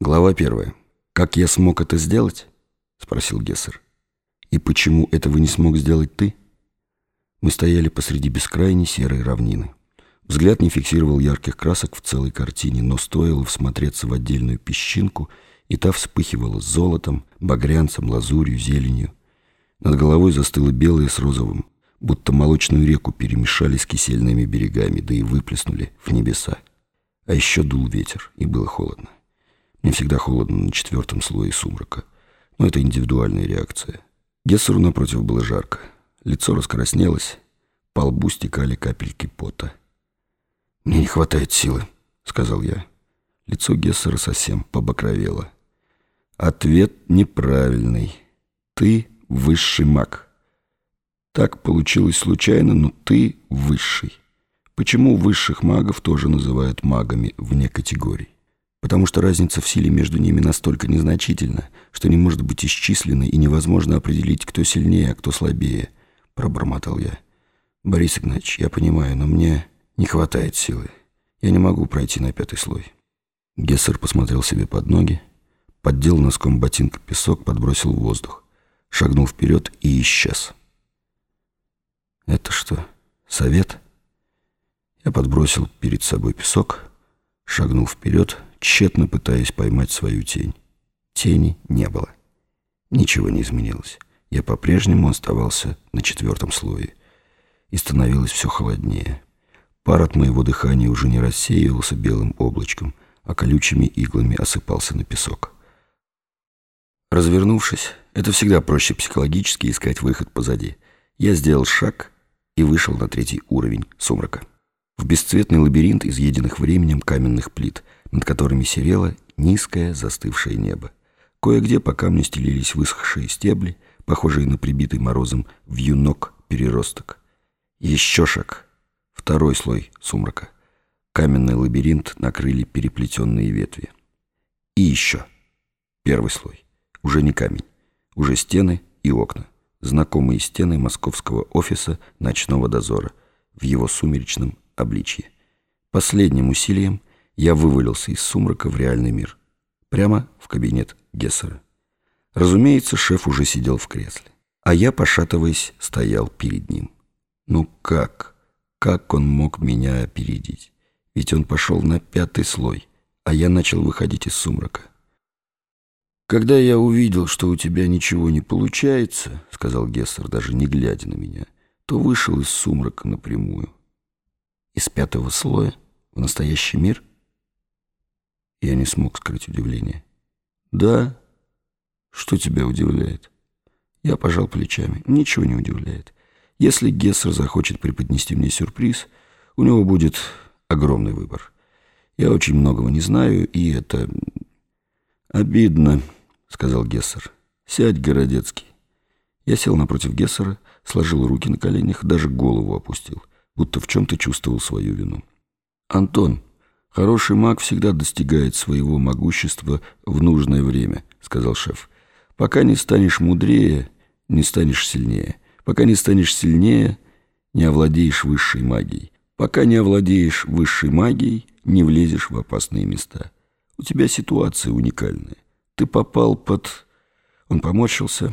Глава первая. «Как я смог это сделать?» — спросил Гессер. «И почему этого не смог сделать ты?» Мы стояли посреди бескрайней серой равнины. Взгляд не фиксировал ярких красок в целой картине, но стоило всмотреться в отдельную песчинку, и та вспыхивала золотом, багрянцем, лазурью, зеленью. Над головой застыло белое с розовым, будто молочную реку перемешали с кисельными берегами, да и выплеснули в небеса. А еще дул ветер, и было холодно. Мне всегда холодно на четвертом слое сумрака. Но это индивидуальная реакция. Гессеру, напротив, было жарко. Лицо раскраснелось, по лбу стекали капельки пота. «Мне не хватает силы», — сказал я. Лицо Гессера совсем побагровело. «Ответ неправильный. Ты высший маг. Так получилось случайно, но ты высший. Почему высших магов тоже называют магами вне категорий? Потому что разница в силе между ними настолько незначительна, что не может быть исчисленной и невозможно определить, кто сильнее, а кто слабее, — пробормотал я. Борис Игнатьевич, я понимаю, но мне не хватает силы. Я не могу пройти на пятый слой. Гессер посмотрел себе под ноги, поддел носком ботинка песок, подбросил в воздух, шагнул вперед и исчез. «Это что, совет?» Я подбросил перед собой песок, шагнул вперед тщетно пытаясь поймать свою тень. Тени не было. Ничего не изменилось. Я по-прежнему оставался на четвертом слое. И становилось все холоднее. Пар от моего дыхания уже не рассеивался белым облачком, а колючими иглами осыпался на песок. Развернувшись, это всегда проще психологически искать выход позади. Я сделал шаг и вышел на третий уровень сумрака. В бесцветный лабиринт изъеденных временем каменных плит — над которыми серело низкое застывшее небо. Кое-где по камню стелились высохшие стебли, похожие на прибитый морозом вьюнок переросток. Еще шаг. Второй слой сумрака. Каменный лабиринт накрыли переплетенные ветви. И еще. Первый слой. Уже не камень. Уже стены и окна. Знакомые стены московского офиса ночного дозора в его сумеречном обличье. Последним усилием — я вывалился из сумрака в реальный мир. Прямо в кабинет Гессера. Разумеется, шеф уже сидел в кресле. А я, пошатываясь, стоял перед ним. Ну как? Как он мог меня опередить? Ведь он пошел на пятый слой, а я начал выходить из сумрака. «Когда я увидел, что у тебя ничего не получается, — сказал Гессер, даже не глядя на меня, — то вышел из сумрака напрямую. Из пятого слоя в настоящий мир — я не смог скрыть удивление. «Да? Что тебя удивляет?» Я пожал плечами. Ничего не удивляет. Если Гессер захочет преподнести мне сюрприз, у него будет огромный выбор. Я очень многого не знаю, и это... «Обидно», — сказал Гессер. «Сядь, Городецкий». Я сел напротив Гессера, сложил руки на коленях, даже голову опустил, будто в чем-то чувствовал свою вину. «Антон», «Хороший маг всегда достигает своего могущества в нужное время», — сказал шеф. «Пока не станешь мудрее, не станешь сильнее. Пока не станешь сильнее, не овладеешь высшей магией. Пока не овладеешь высшей магией, не влезешь в опасные места. У тебя ситуация уникальная. Ты попал под...» Он поморщился.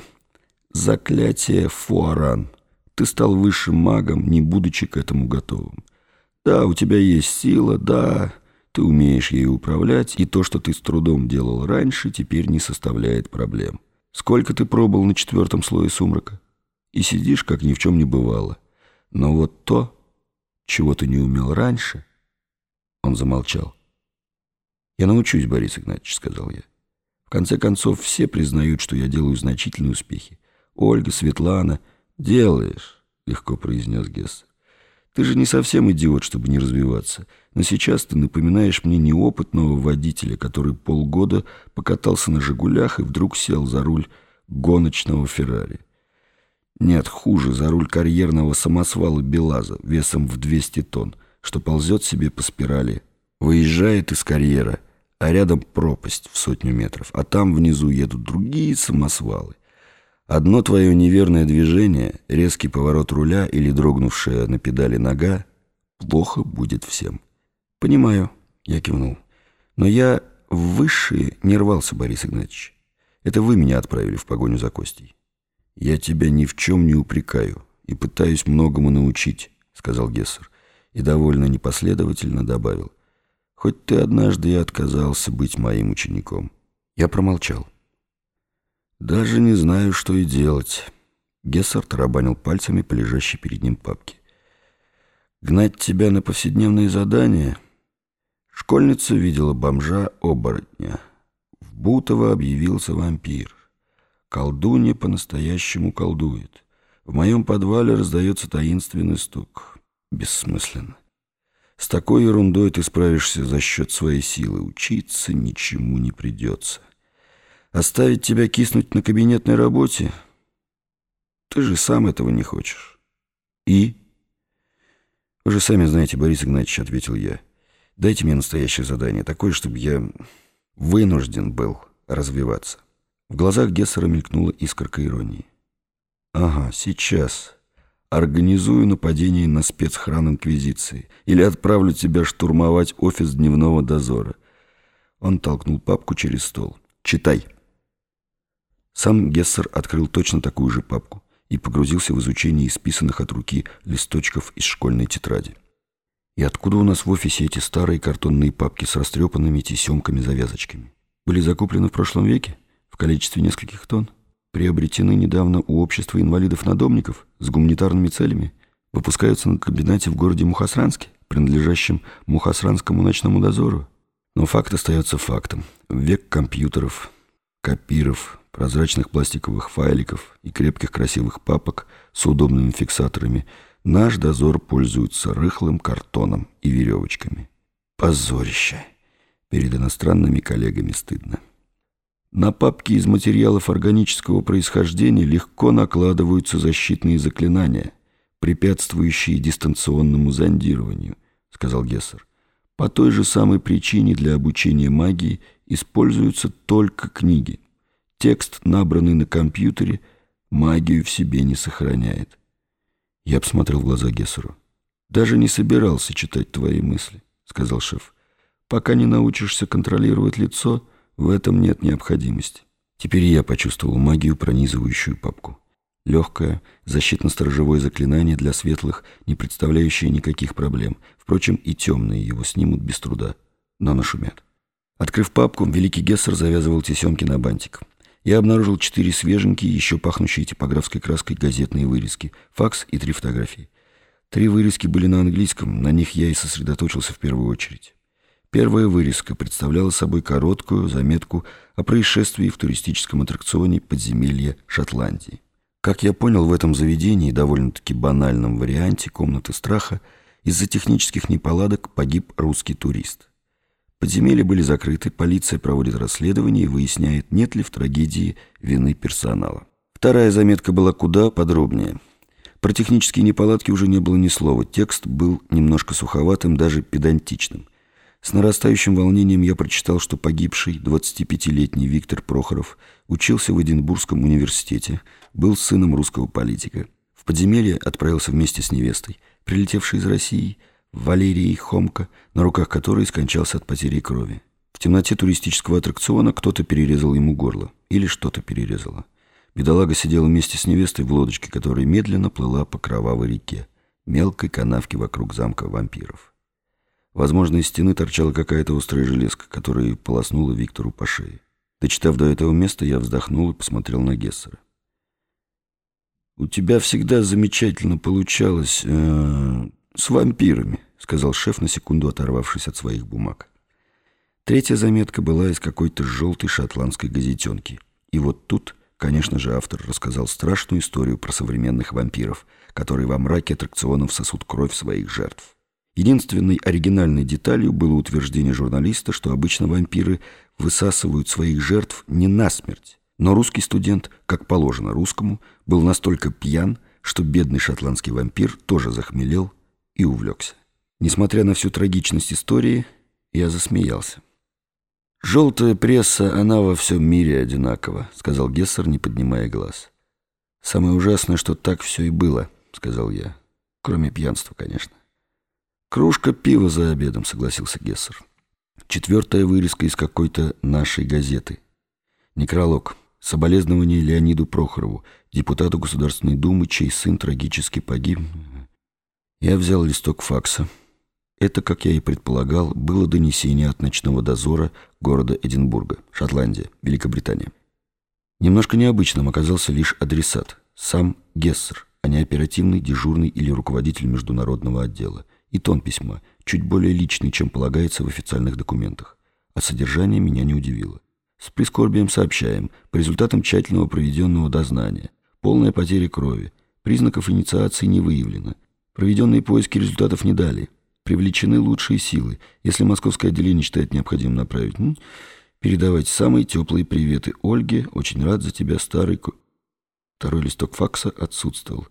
«Заклятие Фуаран. Ты стал высшим магом, не будучи к этому готовым. Да, у тебя есть сила, да, ты умеешь ею управлять, и то, что ты с трудом делал раньше, теперь не составляет проблем. Сколько ты пробыл на четвертом слое сумрака? И сидишь, как ни в чем не бывало. Но вот то, чего ты не умел раньше... Он замолчал. «Я научусь, Борис Игнатьевич», — сказал я. «В конце концов, все признают, что я делаю значительные успехи. Ольга, Светлана...» «Делаешь», — легко произнес Гессер. Ты же не совсем идиот, чтобы не развиваться. Но сейчас ты напоминаешь мне неопытного водителя, который полгода покатался на «Жигулях» и вдруг сел за руль гоночного «Феррари». Нет, хуже, за руль карьерного самосвала «Белаза» весом в 200 тонн, что ползет себе по спирали. Выезжает из карьера, а рядом пропасть в сотню метров, а там внизу едут другие самосвалы. Одно твое неверное движение, резкий поворот руля или дрогнувшая на педали нога, плохо будет всем. Понимаю, я кивнул. Но я в высшие не рвался, Борис Игнатьевич. Это вы меня отправили в погоню за Костей. Я тебя ни в чем не упрекаю и пытаюсь многому научить, сказал Гессер, и довольно непоследовательно добавил. Хоть ты однажды и отказался быть моим учеником. Я промолчал. Даже не знаю, что и делать. Гессер тарабанил пальцами по лежащей перед ним папке. Гнать тебя на повседневные задания? Школьница видела бомжа-оборотня. В Бутово объявился вампир. Колдунья по-настоящему колдует. В моем подвале раздается таинственный стук. Бессмысленно. С такой ерундой ты справишься за счет своей силы. Учиться ничему не придется. Оставить тебя киснуть на кабинетной работе? Ты же сам этого не хочешь. И? Вы же сами знаете, Борис Игнатьевич, ответил я. Дайте мне настоящее задание, такое, чтобы я вынужден был развиваться. В глазах Гессера мелькнула искорка иронии. Ага, сейчас. Организую нападение на спецхран Инквизиции или отправлю тебя штурмовать офис дневного дозора. Он толкнул папку через стол. Читай. Сам Гессер открыл точно такую же папку и погрузился в изучение исписанных от руки листочков из школьной тетради. И откуда у нас в офисе эти старые картонные папки с растрепанными тесемками-завязочками? Были закуплены в прошлом веке в количестве нескольких тонн? Приобретены недавно у общества инвалидов-надомников с гуманитарными целями? Выпускаются на комбинате в городе Мухасранске, принадлежащем Мухасранскому ночному дозору? Но факт остается фактом. Век компьютеров, копиров, прозрачных пластиковых файликов и крепких красивых папок с удобными фиксаторами, наш дозор пользуется рыхлым картоном и веревочками. Позорище! Перед иностранными коллегами стыдно. На папки из материалов органического происхождения легко накладываются защитные заклинания, препятствующие дистанционному зондированию, сказал Гессер. По той же самой причине для обучения магии используются только книги. Текст, набранный на компьютере, магию в себе не сохраняет. Я посмотрел в глаза Гессеру. «Даже не собирался читать твои мысли», — сказал шеф. «Пока не научишься контролировать лицо, в этом нет необходимости». Теперь я почувствовал магию, пронизывающую папку. Легкое, защитно-сторожевое заклинание для светлых, не представляющее никаких проблем. Впрочем, и темные его снимут без труда, но нашумят. Открыв папку, великий Гессер завязывал тесемки на бантик. Я обнаружил четыре свеженькие, еще пахнущие типографской краской газетные вырезки, факс и три фотографии. Три вырезки были на английском, на них я и сосредоточился в первую очередь. Первая вырезка представляла собой короткую заметку о происшествии в туристическом аттракционе подземелья Шотландии. Как я понял, в этом заведении, довольно-таки банальном варианте комнаты страха, из-за технических неполадок погиб русский турист. Подземелья были закрыты, полиция проводит расследование и выясняет, нет ли в трагедии вины персонала. Вторая заметка была куда подробнее. Про технические неполадки уже не было ни слова, текст был немножко суховатым, даже педантичным. С нарастающим волнением я прочитал, что погибший 25-летний Виктор Прохоров учился в Эдинбургском университете, был сыном русского политика. В подземелье отправился вместе с невестой, прилетевшей из России – Валерии Хомка, на руках которой скончался от потери крови. В темноте туристического аттракциона кто-то перерезал ему горло. Или что-то перерезало. Бедолага сидел вместе с невестой в лодочке, которая медленно плыла по кровавой реке, мелкой канавке вокруг замка вампиров. Возможно, из стены торчала какая-то острая железка, которая полоснула Виктору по шее. Дочитав до этого места, я вздохнул и посмотрел на Гессера. «У тебя всегда замечательно получалось э, «С вампирами», — сказал шеф, на секунду оторвавшись от своих бумаг. Третья заметка была из какой-то желтой шотландской газетенки. И вот тут, конечно же, автор рассказал страшную историю про современных вампиров, которые во мраке аттракционов сосут кровь своих жертв. Единственной оригинальной деталью было утверждение журналиста, что обычно вампиры высасывают своих жертв не насмерть. Но русский студент, как положено русскому, был настолько пьян, что бедный шотландский вампир тоже захмелел и увлекся. Несмотря на всю трагичность истории, я засмеялся. «Желтая пресса, она во всем мире одинакова», — сказал Гессер, не поднимая глаз. «Самое ужасное, что так все и было», — сказал я. «Кроме пьянства, конечно». «Кружка пива за обедом», — согласился Гессер. Четвертая вырезка из какой-то нашей газеты. Некролог. Соболезнование Леониду Прохорову, депутату Государственной Думы, чей сын трагически погиб. Я взял листок факса. Это, как я и предполагал, было донесение от ночного дозора города Эдинбурга, Шотландия, Великобритания. Немножко необычным оказался лишь адресат, сам Гессер, а не оперативный, дежурный или руководитель международного отдела. И тон письма, чуть более личный, чем полагается в официальных документах. А содержание меня не удивило. С прискорбием сообщаем, по результатам тщательного проведенного дознания, полная потеря крови, признаков инициации не выявлено, проведенные поиски результатов не дали, привлечены лучшие силы. Если московское отделение считает необходимым направить, передавайте самые теплые приветы Ольге, очень рад за тебя, старый... Второй листок факса отсутствовал.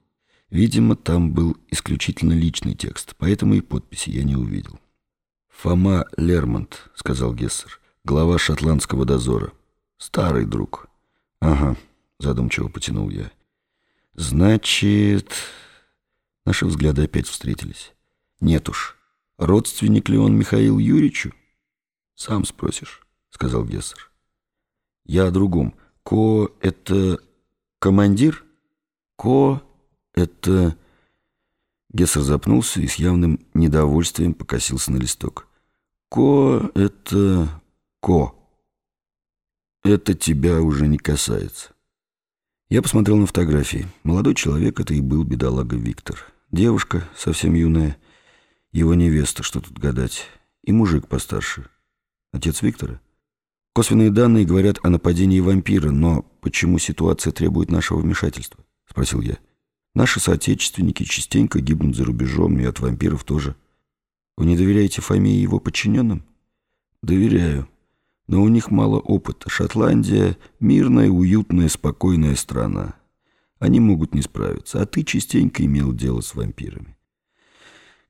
Видимо, там был исключительно личный текст, поэтому и подписи я не увидел. «Фома Лермонт», — сказал Гессер глава шотландского дозора. Старый друг. Ага, задумчиво потянул я. Значит... Наши взгляды опять встретились. Нет уж. Родственник ли он Михаил Юрьевичу? Сам спросишь, сказал Гессер. Я о другом. Ко — это командир? Ко — это... Гессер запнулся и с явным недовольствием покосился на листок. Ко — это Ко. Это тебя уже не касается. Я посмотрел на фотографии. Молодой человек — это и был бедолага Виктор. Девушка, совсем юная, его невеста, что тут гадать, и мужик постарше. Отец Виктора? Косвенные данные говорят о нападении вампира, но почему ситуация требует нашего вмешательства? Спросил я. Наши соотечественники частенько гибнут за рубежом, и от вампиров тоже. Вы не доверяете Фоме и его подчиненным? Доверяю но у них мало опыта. Шотландия — мирная, уютная, спокойная страна. Они могут не справиться, а ты частенько имел дело с вампирами.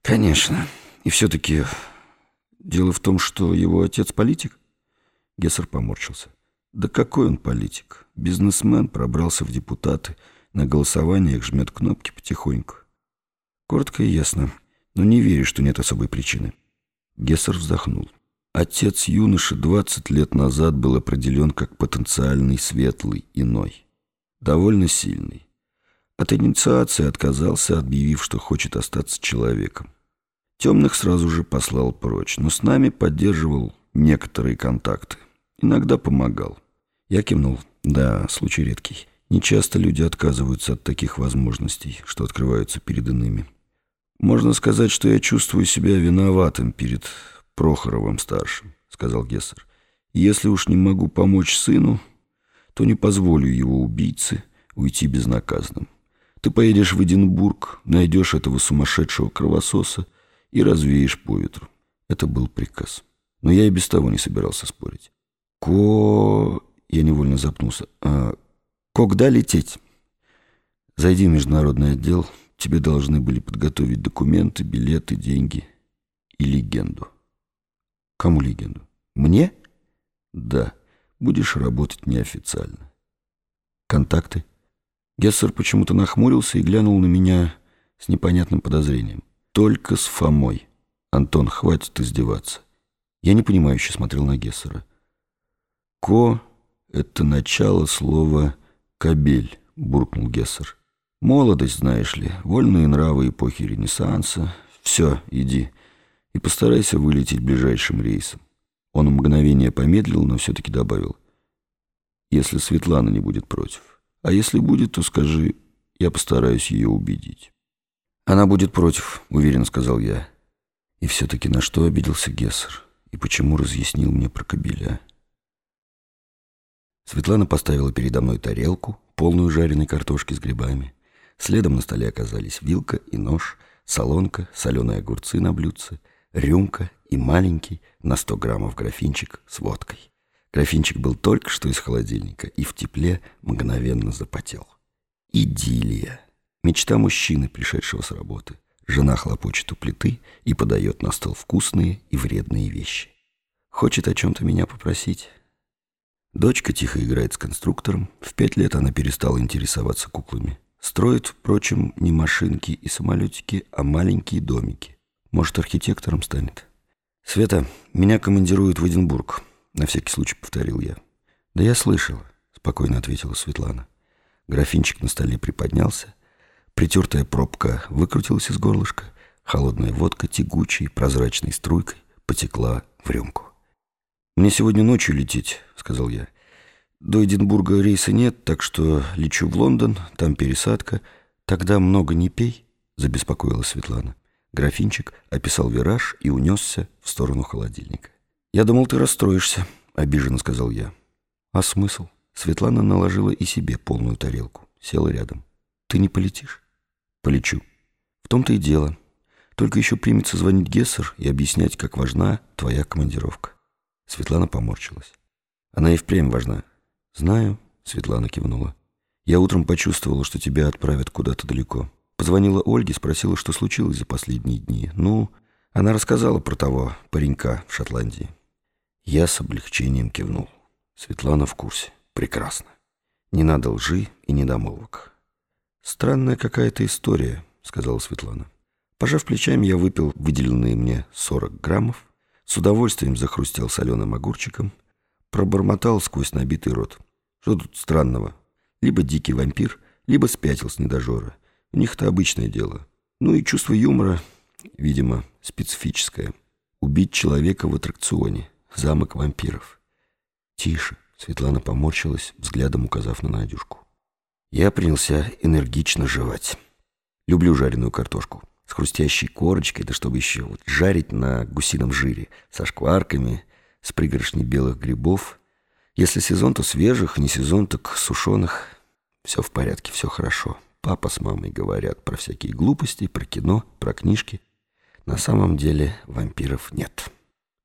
Конечно. И все-таки дело в том, что его отец политик? Гессер поморщился. Да какой он политик? Бизнесмен пробрался в депутаты, на голосованиях жмет кнопки потихоньку. Коротко и ясно, но не верю, что нет особой причины. Гессер вздохнул. Отец юноши 20 лет назад был определен как потенциальный светлый иной. Довольно сильный. От инициации отказался, объявив, что хочет остаться человеком. Темных сразу же послал прочь, но с нами поддерживал некоторые контакты. Иногда помогал. Я кивнул. Да, случай редкий. Нечасто люди отказываются от таких возможностей, что открываются перед иными. Можно сказать, что я чувствую себя виноватым перед Прохоровым-старшим», — сказал Гессер. «Если уж не могу помочь сыну, то не позволю его убийце уйти безнаказанным. Ты поедешь в Эдинбург, найдешь этого сумасшедшего кровососа и развеешь по ветру». Это был приказ. Но я и без того не собирался спорить. «Ко...» — я невольно запнулся. А, «Когда лететь?» «Зайди в международный отдел. Тебе должны были подготовить документы, билеты, деньги и легенду». Кому легенду? Мне? Да. Будешь работать неофициально. Контакты? Гессер почему-то нахмурился и глянул на меня с непонятным подозрением. Только с Фомой. Антон, хватит издеваться. Я непонимающе смотрел на Гессера. «Ко» — это начало слова «кобель», — буркнул Гессер. «Молодость, знаешь ли, вольные нравы эпохи Ренессанса. Все, иди и постарайся вылететь ближайшим рейсом. Он мгновение помедлил, но все-таки добавил. Если Светлана не будет против. А если будет, то скажи, я постараюсь ее убедить. Она будет против, уверенно сказал я. И все-таки на что обиделся Гессер? И почему разъяснил мне про кобеля? Светлана поставила передо мной тарелку, полную жареной картошки с грибами. Следом на столе оказались вилка и нож, солонка, соленые огурцы на блюдце — рюмка и маленький на 100 граммов графинчик с водкой. Графинчик был только что из холодильника и в тепле мгновенно запотел. Идиллия. Мечта мужчины, пришедшего с работы. Жена хлопочет у плиты и подает на стол вкусные и вредные вещи. Хочет о чем-то меня попросить. Дочка тихо играет с конструктором. В пять лет она перестала интересоваться куклами. Строит, впрочем, не машинки и самолетики, а маленькие домики. Может, архитектором станет. «Света, меня командируют в Эдинбург», — на всякий случай повторил я. «Да я слышала», — спокойно ответила Светлана. Графинчик на столе приподнялся, притертая пробка выкрутилась из горлышка, холодная водка тягучей, прозрачной струйкой потекла в рюмку. «Мне сегодня ночью лететь», — сказал я. «До Эдинбурга рейса нет, так что лечу в Лондон, там пересадка. Тогда много не пей», — забеспокоила Светлана. Графинчик описал вираж и унесся в сторону холодильника. «Я думал, ты расстроишься», — обиженно сказал я. «А смысл?» Светлана наложила и себе полную тарелку. Села рядом. «Ты не полетишь?» «Полечу». «В том-то и дело. Только еще примется звонить Гессер и объяснять, как важна твоя командировка». Светлана поморщилась. «Она и впрямь важна». «Знаю», — Светлана кивнула. «Я утром почувствовала, что тебя отправят куда-то далеко. Позвонила Ольге, спросила, что случилось за последние дни. Ну, она рассказала про того паренька в Шотландии. Я с облегчением кивнул. Светлана в курсе. Прекрасно. Не надо лжи и недомолвок. «Странная какая-то история», — сказала Светлана. Пожав плечами, я выпил выделенные мне 40 граммов, с удовольствием захрустел соленым огурчиком, пробормотал сквозь набитый рот. Что тут странного? Либо дикий вампир, либо спятил с недожора. У них это обычное дело. Ну и чувство юмора, видимо, специфическое. Убить человека в аттракционе. Замок вампиров. Тише. Светлана поморщилась, взглядом указав на Надюшку. Я принялся энергично жевать. Люблю жареную картошку. С хрустящей корочкой, да чтобы еще вот жарить на гусином жире. Со шкварками, с пригоршней белых грибов. Если сезон, то свежих, не сезон, так сушеных. Все в порядке, все хорошо. Папа с мамой говорят про всякие глупости, про кино, про книжки. На самом деле вампиров нет.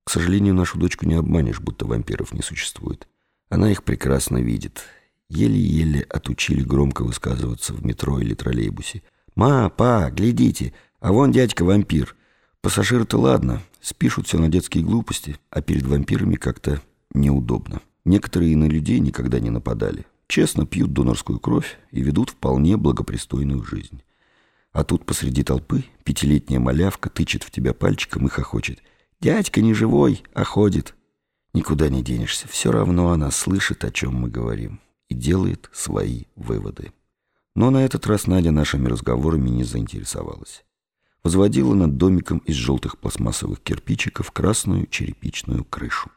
К сожалению, нашу дочку не обманешь, будто вампиров не существует. Она их прекрасно видит. Еле-еле отучили громко высказываться в метро или троллейбусе. «Ма, па, глядите, а вон дядька-вампир. Пассажиры-то ладно, спишут все на детские глупости, а перед вампирами как-то неудобно. Некоторые на людей никогда не нападали честно пьют донорскую кровь и ведут вполне благопристойную жизнь. А тут посреди толпы пятилетняя малявка тычет в тебя пальчиком и хохочет. «Дядька не живой, а ходит». Никуда не денешься, все равно она слышит, о чем мы говорим, и делает свои выводы. Но на этот раз Надя нашими разговорами не заинтересовалась. Возводила над домиком из желтых пластмассовых кирпичиков красную черепичную крышу.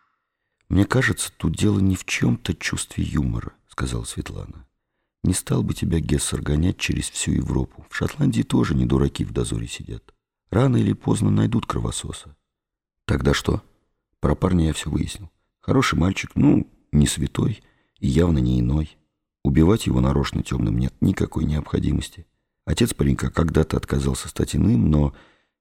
Мне кажется, тут дело не в чем-то чувстве юмора сказала Светлана. «Не стал бы тебя Гессер гонять через всю Европу. В Шотландии тоже не дураки в дозоре сидят. Рано или поздно найдут кровососа». «Тогда что?» Про парня я все выяснил. Хороший мальчик, ну, не святой и явно не иной. Убивать его нарочно темным нет никакой необходимости. Отец паренька когда-то отказался стать иным, но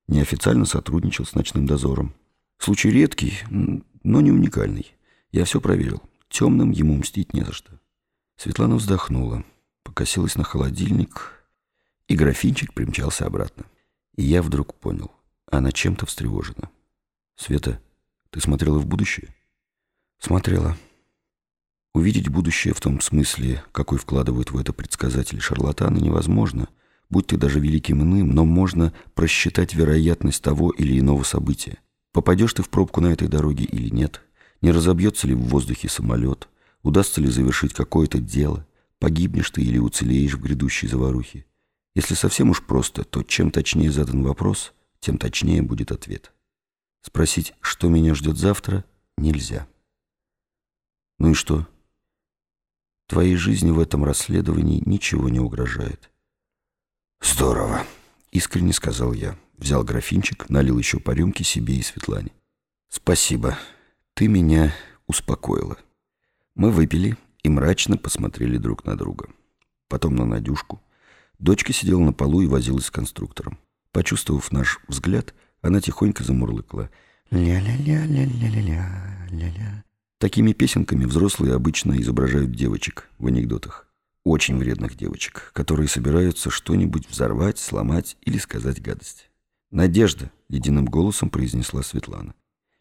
неофициально сотрудничал с ночным дозором. Случай редкий, но не уникальный. Я все проверил. Темным ему мстить не за что. Светлана вздохнула, покосилась на холодильник, и графинчик примчался обратно. И я вдруг понял, она чем-то встревожена. «Света, ты смотрела в будущее?» «Смотрела». Увидеть будущее в том смысле, какой вкладывают в это предсказатели шарлатаны, невозможно, будь ты даже великим иным, но можно просчитать вероятность того или иного события. Попадешь ты в пробку на этой дороге или нет, не разобьется ли в воздухе самолет, Удастся ли завершить какое-то дело? Погибнешь ты или уцелеешь в грядущей заварухе? Если совсем уж просто, то чем точнее задан вопрос, тем точнее будет ответ. Спросить, что меня ждет завтра, нельзя. Ну и что? Твоей жизни в этом расследовании ничего не угрожает. Здорово, искренне сказал я. Взял графинчик, налил еще по рюмке себе и Светлане. Спасибо, ты меня успокоила. Мы выпили и мрачно посмотрели друг на друга. Потом на Надюшку. Дочка сидела на полу и возилась с конструктором. Почувствовав наш взгляд, она тихонько замурлыкала. «Ля-ля-ля-ля-ля-ля-ля-ля». Такими песенками взрослые обычно изображают девочек в анекдотах. Очень вредных девочек, которые собираются что-нибудь взорвать, сломать или сказать гадость. «Надежда», — ледяным голосом произнесла Светлана.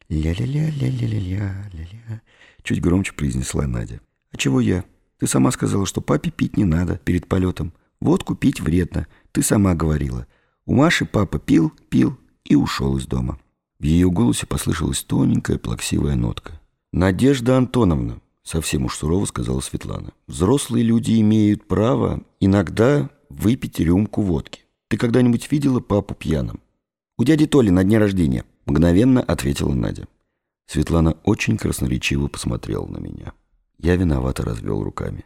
«Ля-ля-ля-ля-ля-ля-ля-ля», чуть громче произнесла Надя. «А чего я? Ты сама сказала, что папе пить не надо перед полетом. Водку пить вредно, ты сама говорила. У Маши папа пил, пил и ушел из дома». В ее голосе послышалась тоненькая плаксивая нотка. «Надежда Антоновна», — совсем уж сурово сказала Светлана, «взрослые люди имеют право иногда выпить рюмку водки. Ты когда-нибудь видела папу пьяным?» «У дяди Толи на дне рождения», — мгновенно ответила Надя. Светлана очень красноречиво посмотрела на меня. Я виновато развел руками.